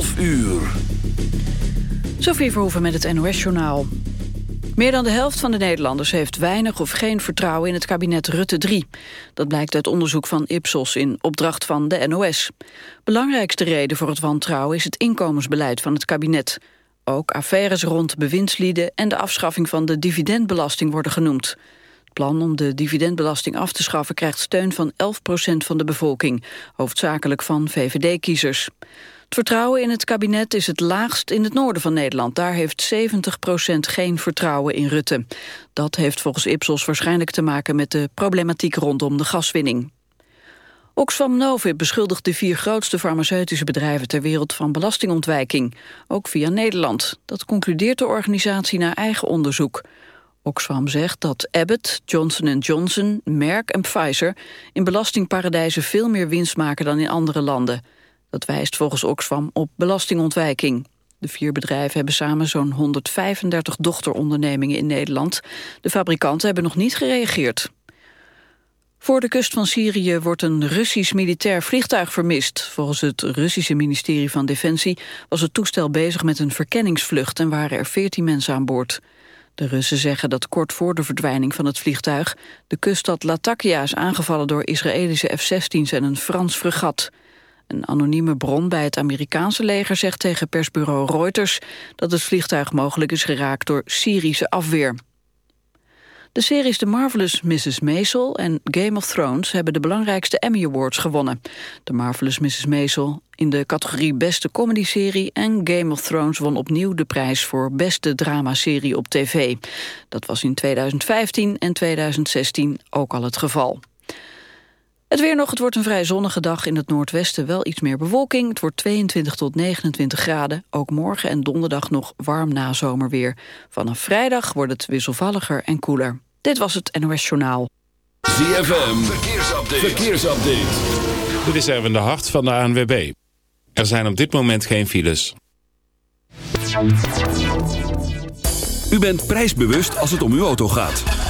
12 uur. Sophie Verhoeven met het NOS-journaal. Meer dan de helft van de Nederlanders heeft weinig of geen vertrouwen in het kabinet Rutte 3. Dat blijkt uit onderzoek van Ipsos in opdracht van de NOS. Belangrijkste reden voor het wantrouwen is het inkomensbeleid van het kabinet. Ook affaires rond bewindslieden en de afschaffing van de dividendbelasting worden genoemd. Het plan om de dividendbelasting af te schaffen krijgt steun van 11% van de bevolking, hoofdzakelijk van VVD-kiezers. Het vertrouwen in het kabinet is het laagst in het noorden van Nederland. Daar heeft 70% geen vertrouwen in Rutte. Dat heeft volgens Ipsos waarschijnlijk te maken met de problematiek rondom de gaswinning. Oxfam Novib beschuldigt de vier grootste farmaceutische bedrijven ter wereld van belastingontwijking, ook via Nederland. Dat concludeert de organisatie na eigen onderzoek. Oxfam zegt dat Abbott, Johnson Johnson, Merck en Pfizer in belastingparadijzen veel meer winst maken dan in andere landen. Dat wijst volgens Oxfam op belastingontwijking. De vier bedrijven hebben samen zo'n 135 dochterondernemingen in Nederland. De fabrikanten hebben nog niet gereageerd. Voor de kust van Syrië wordt een Russisch militair vliegtuig vermist. Volgens het Russische ministerie van Defensie was het toestel bezig met een verkenningsvlucht en waren er 14 mensen aan boord. De Russen zeggen dat kort voor de verdwijning van het vliegtuig de kuststad Latakia is aangevallen door Israëlische F-16's en een Frans fregat. Een anonieme bron bij het Amerikaanse leger zegt tegen persbureau Reuters dat het vliegtuig mogelijk is geraakt door Syrische afweer. De series The Marvelous Mrs. Maisel en Game of Thrones hebben de belangrijkste Emmy Awards gewonnen. The Marvelous Mrs. Maisel in de categorie Beste Comedy-serie en Game of Thrones won opnieuw de prijs voor Beste Dramaserie op tv. Dat was in 2015 en 2016 ook al het geval. Het weer nog, het wordt een vrij zonnige dag. In het noordwesten wel iets meer bewolking. Het wordt 22 tot 29 graden. Ook morgen en donderdag nog warm nazomerweer. Vanaf vrijdag wordt het wisselvalliger en koeler. Dit was het NOS Journaal. ZFM, verkeersupdate. verkeersupdate. Dit is Erwin de Hart van de ANWB. Er zijn op dit moment geen files. U bent prijsbewust als het om uw auto gaat.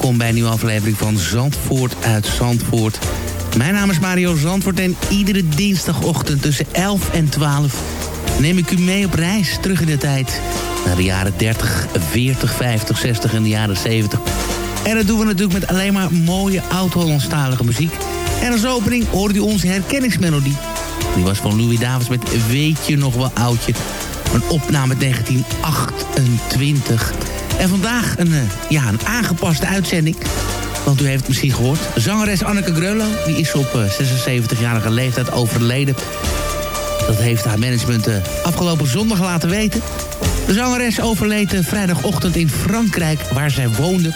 welkom bij een nieuwe aflevering van Zandvoort uit Zandvoort. Mijn naam is Mario Zandvoort en iedere dinsdagochtend tussen 11 en 12... neem ik u mee op reis terug in de tijd. Naar de jaren 30, 40, 50, 60 en de jaren 70. En dat doen we natuurlijk met alleen maar mooie oud-Hollandstalige muziek. En als opening hoorde u onze herkenningsmelodie. Die was van Louis Davids met Weet je nog wel oudje? Een opname uit 1928. En vandaag een, eh, ja, een aangepaste uitzending. Want u heeft het misschien gehoord. Zangeres Anneke Greulow, die is op eh, 76-jarige leeftijd overleden. Dat heeft haar management eh, afgelopen zondag laten weten. De zangeres overleed eh, vrijdagochtend in Frankrijk, waar zij woonde.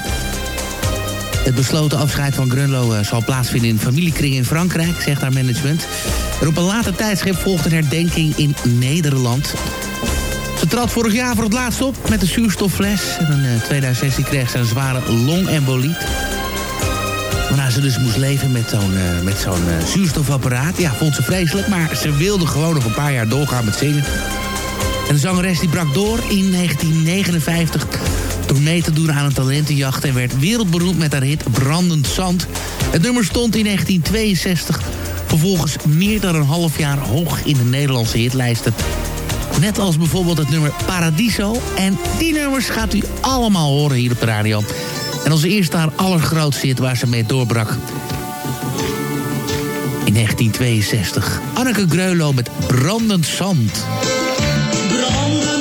Het besloten afscheid van Grunlo eh, zal plaatsvinden in familiekring in Frankrijk, zegt haar management. En op een later tijdschip volgt een herdenking in Nederland. Ze trad vorig jaar voor het laatst op met een zuurstoffles. En in eh, 2016 kreeg ze een zware longemboliet. Waarna ze dus moest leven met zo'n eh, eh, zuurstofapparaat. Ja, vond ze vreselijk, maar ze wilde gewoon nog een paar jaar doorgaan met zingen. En de zangeres die brak door in 1959 door mee te doen aan een talentenjacht... en werd wereldberoemd met haar hit Brandend Zand. Het nummer stond in 1962 vervolgens meer dan een half jaar hoog in de Nederlandse hitlijsten. Net als bijvoorbeeld het nummer Paradiso. En die nummers gaat u allemaal horen hier op de radio. En onze eerste haar allergrootste hit waar ze mee doorbrak. In 1962. Anneke Greulow met Brandend Zand. Brandend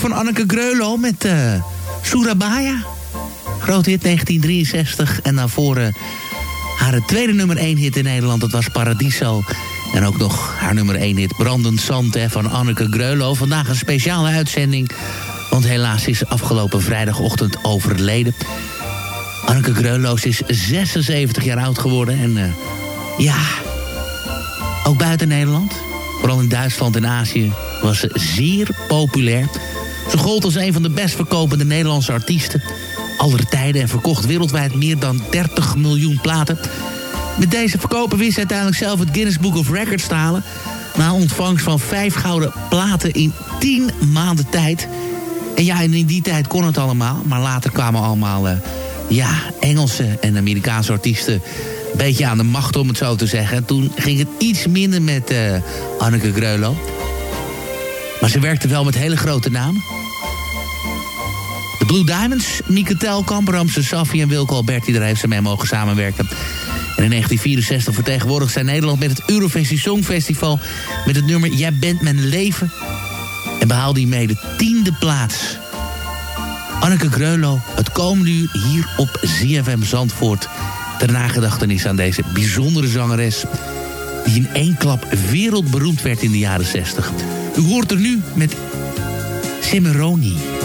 van Anneke Greulow met eh Surabaya. Groot hit 1963. En daarvoor eh, haar tweede nummer 1 hit in Nederland, dat was Paradiso. En ook nog haar nummer 1 hit Brandend Zand hè, van Anneke Greulow. Vandaag een speciale uitzending, want helaas is afgelopen vrijdagochtend overleden. Anneke Greulow is 76 jaar oud geworden en eh, ja, ook buiten Nederland, vooral in Duitsland en Azië, was ze zeer populair. Ze gold als een van de best verkopende Nederlandse artiesten aller tijden en verkocht wereldwijd meer dan 30 miljoen platen. Met deze verkopen wist ze uiteindelijk zelf het Guinness Book of Records te halen. Na ontvangst van vijf gouden platen in 10 maanden tijd. En ja, in die tijd kon het allemaal. Maar later kwamen allemaal eh, ja, Engelse en Amerikaanse artiesten... een beetje aan de macht, om het zo te zeggen. En toen ging het iets minder met eh, Anneke Greulow. Maar ze werkte wel met hele grote namen. De Blue Diamonds, Mieke Telkamp, Ramse Safi en Wilco Alberti... daar heeft ze mee mogen samenwerken. En in 1964 vertegenwoordigde zij Nederland met het Eurovisie Songfestival... met het nummer Jij bent mijn leven... en behaalde hiermee de tiende plaats. Anneke Greulow, het komende uur hier op ZFM Zandvoort... ter nagedachtenis aan deze bijzondere zangeres... die in één klap wereldberoemd werd in de jaren 60. U hoort er nu met Cimarroni.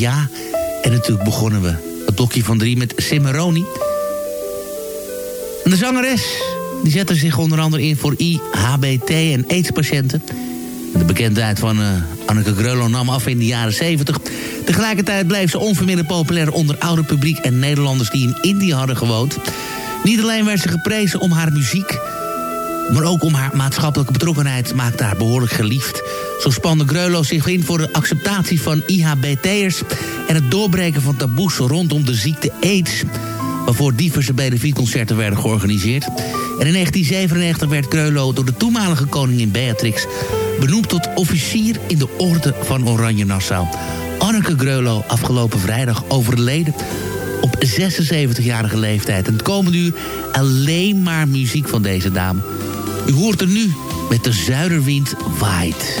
Ja. En natuurlijk begonnen we het dokje van drie met Cimaroni. En de zangeres die zette zich onder andere in voor IHBT en AIDS-patiënten. De bekendheid van eh, Anneke Greulow nam af in de jaren 70. Tegelijkertijd bleef ze onverminderd populair onder ouder publiek en Nederlanders die in Indië hadden gewoond. Niet alleen werd ze geprezen om haar muziek, maar ook om haar maatschappelijke betrokkenheid maakte haar behoorlijk geliefd. Zo spande Greulow zich in voor de acceptatie van IHBT'ers... en het doorbreken van taboes rondom de ziekte AIDS... waarvoor diverse benefietconcerten werden georganiseerd. En in 1997 werd Greulow door de toenmalige koningin Beatrix... benoemd tot officier in de Orde van Oranje Nassau. Anneke Greulow afgelopen vrijdag overleden op 76-jarige leeftijd. En het komende uur alleen maar muziek van deze dame. U hoort er nu met de zuiderwind waait.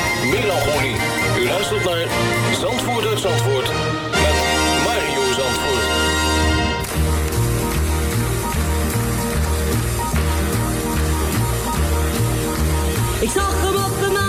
melancholie. U luistert naar Zandvoort uit Zandvoort met Mario Zandvoort. Ik zag hem op een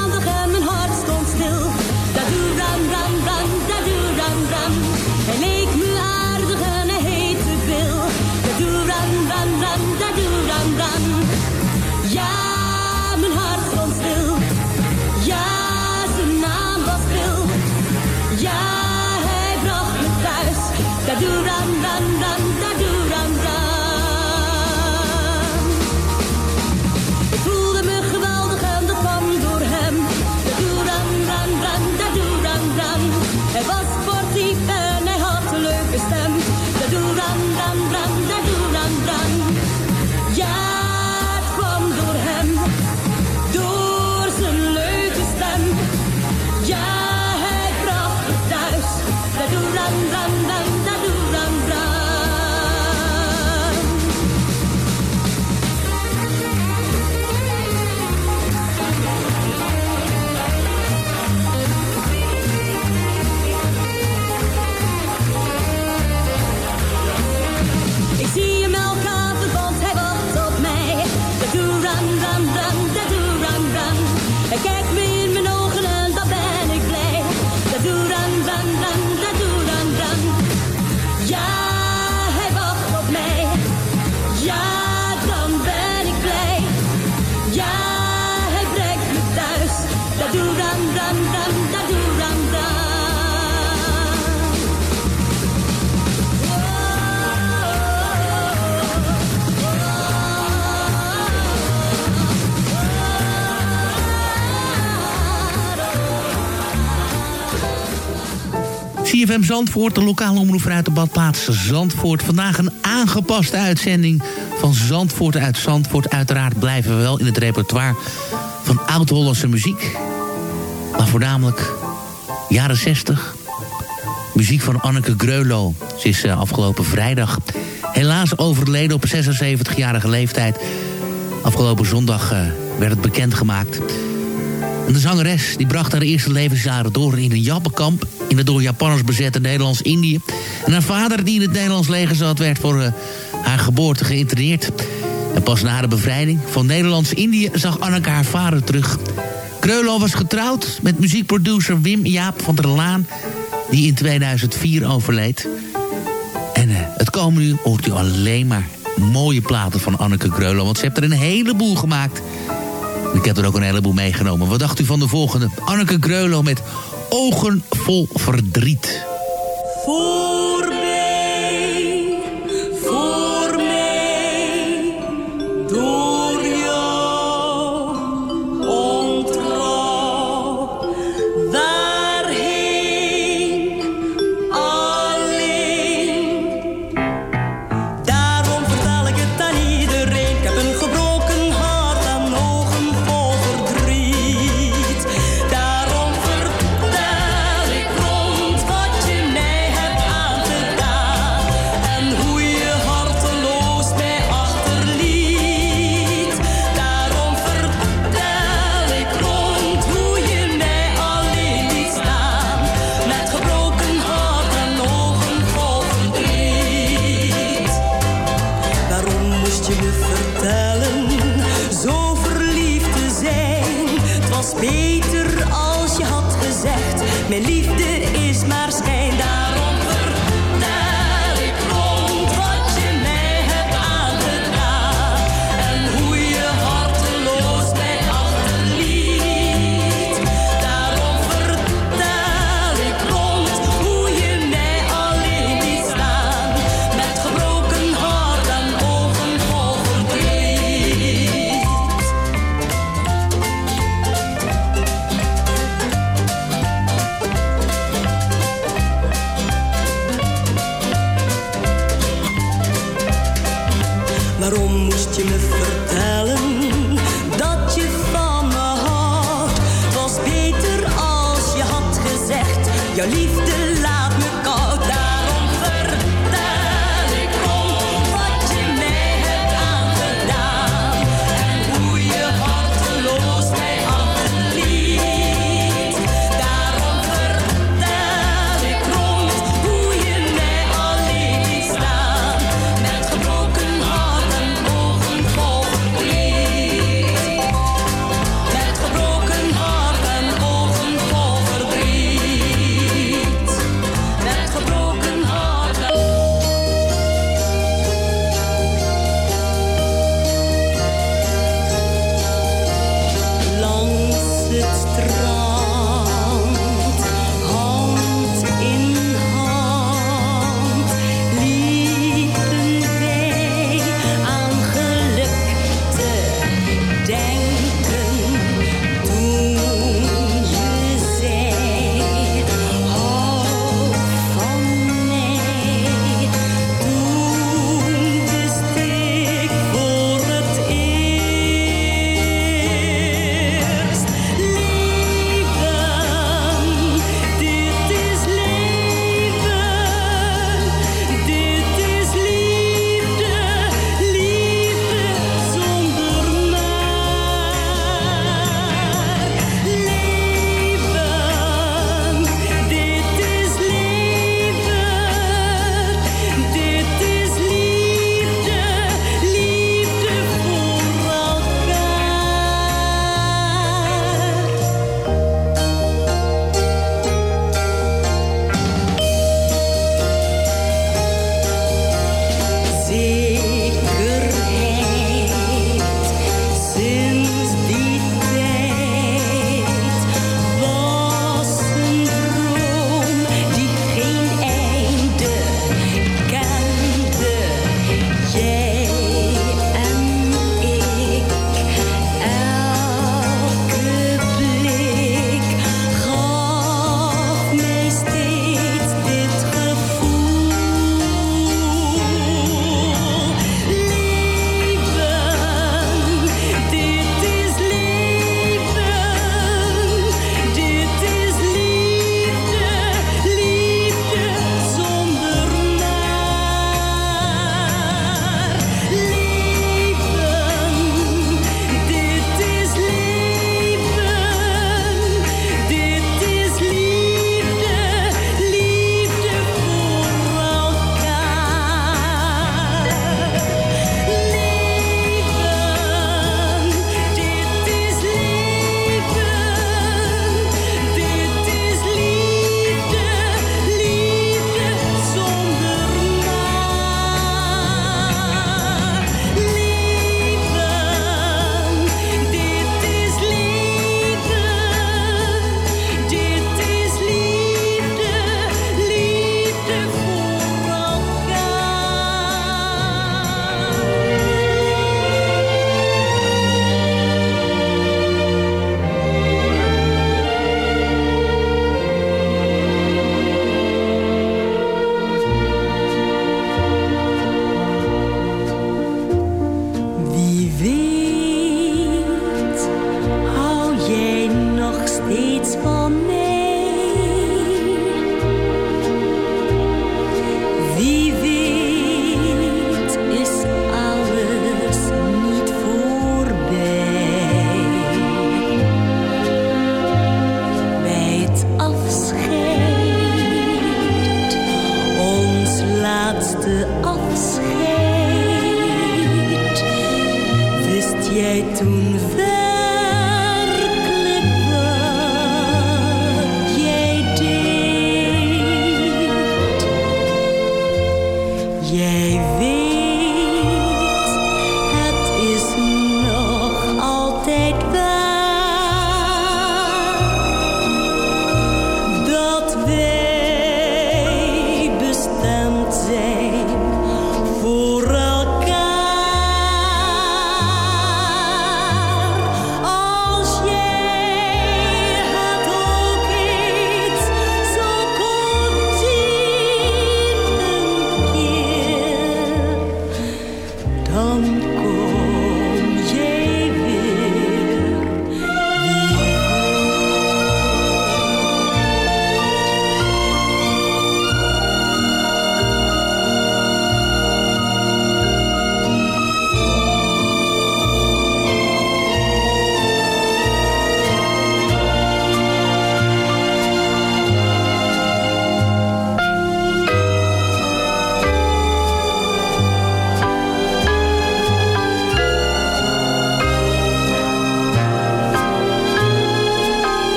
Zandvoort, de lokale omroep vanuit de badplaats Zandvoort. Vandaag een aangepaste uitzending van Zandvoort uit Zandvoort. Uiteraard blijven we wel in het repertoire van oud-Hollandse muziek. Maar voornamelijk jaren 60. Muziek van Anneke Greulow. Ze is eh, afgelopen vrijdag helaas overleden op 76-jarige leeftijd. Afgelopen zondag eh, werd het bekendgemaakt. De zangeres die bracht haar eerste levensjaren door in een jappenkamp... in het door Japanners bezette Nederlands-Indië. En haar vader, die in het Nederlands leger zat... werd voor eh, haar geboorte geïnterneerd. En pas na de bevrijding van Nederlands-Indië... zag Anneke haar vader terug. Kreulo was getrouwd met muziekproducer Wim Jaap van der Laan... die in 2004 overleed. En eh, het komende uur hoort u alleen maar mooie platen van Anneke Greulow... want ze heeft er een heleboel gemaakt... Ik heb er ook een heleboel meegenomen. Wat dacht u van de volgende? Anneke Greulow met Ogen vol verdriet.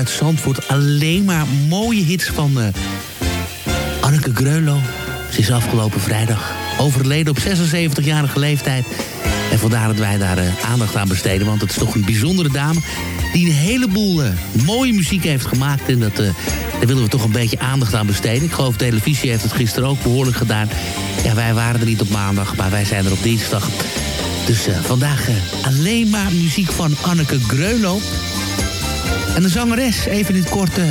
Uit Zandvoort. Alleen maar mooie hits van eh, Anneke Greulow. Ze is afgelopen vrijdag overleden op 76-jarige leeftijd. En vandaar dat wij daar eh, aandacht aan besteden. Want het is toch een bijzondere dame die een heleboel eh, mooie muziek heeft gemaakt. En dat, daar willen we toch een beetje aandacht aan besteden. Ik geloof televisie heeft het gisteren ook behoorlijk gedaan. Ja, wij waren er niet op maandag, maar wij zijn er op dinsdag. Dus vandaag alleen maar muziek van Anneke Greulow. En de zangeres, even in het kort, eh,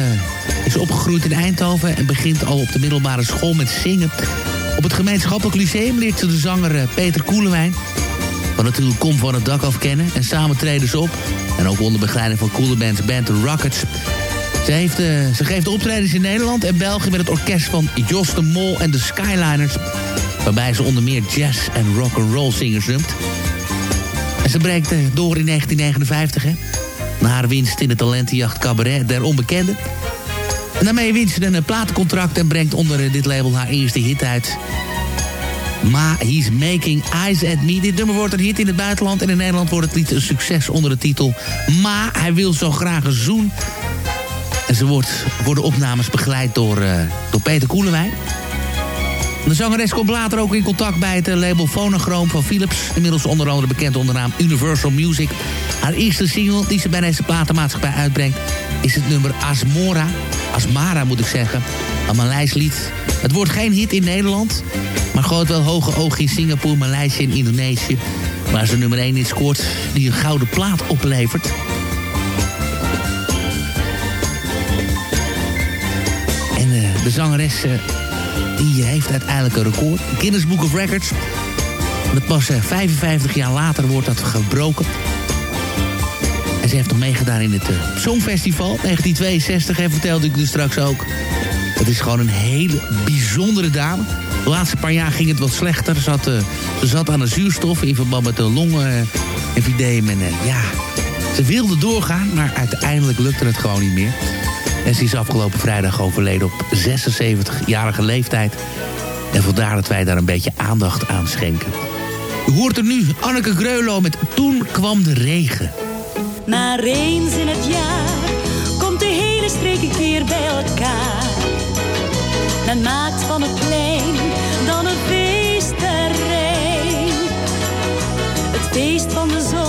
is opgegroeid in Eindhoven... en begint al op de middelbare school met zingen. Op het gemeenschappelijk lyceum leert ze de zanger eh, Peter Koelewijn... van natuurlijk Kom van het dak af kennen. En samen treden ze op. En ook onder begeleiding van Koelebands band The Rockets. Ze, heeft, eh, ze geeft optredens in Nederland en België... met het orkest van Jos de Mol en de Skyliners... waarbij ze onder meer jazz en rock and roll zingers noemt. En ze breekt door in 1959, hè. Na haar winst in de talentenjacht Cabaret der Onbekende. En daarmee wint ze een eh, platencontract en brengt onder eh, dit label haar eerste hit uit. Ma, he's making eyes at me. Dit nummer wordt een hit in het buitenland. En in Nederland wordt het lied een succes onder de titel... Ma, hij wil zo graag een zoen. En ze wordt, worden opnames begeleid door, eh, door Peter Koelewijn. De zangeres komt later ook in contact bij het label Phonochroom van Philips. Inmiddels onder andere bekend onder de naam Universal Music. Haar eerste single die ze bij deze platenmaatschappij uitbrengt... is het nummer Asmora. Asmara moet ik zeggen. Een Maleis lied. Het wordt geen hit in Nederland... maar gooit wel hoge ogen in Singapore, Maleisië en Indonesië... waar ze nummer 1 in scoort die een gouden plaat oplevert... En eh, de zangeres eh, die heeft uiteindelijk een record. Guinness Book of Records. Dat pas eh, 55 jaar later wordt dat gebroken. En ze heeft nog meegedaan in het eh, Songfestival 1962. En vertelde ik dus straks ook. Het is gewoon een hele bijzondere dame. De laatste paar jaar ging het wat slechter. Ze, eh, ze zat aan de zuurstof in verband met de longenemfydeem. En eh, ja, ze wilde doorgaan, maar uiteindelijk lukte het gewoon niet meer. En ze is afgelopen vrijdag overleden op 76-jarige leeftijd. En vandaar dat wij daar een beetje aandacht aan schenken. U hoort er nu Anneke Greulow met Toen kwam de regen. Maar eens in het jaar komt de hele streek een keer bij elkaar. Men maakt van het plein dan een feestterrein. Het feest van de zon,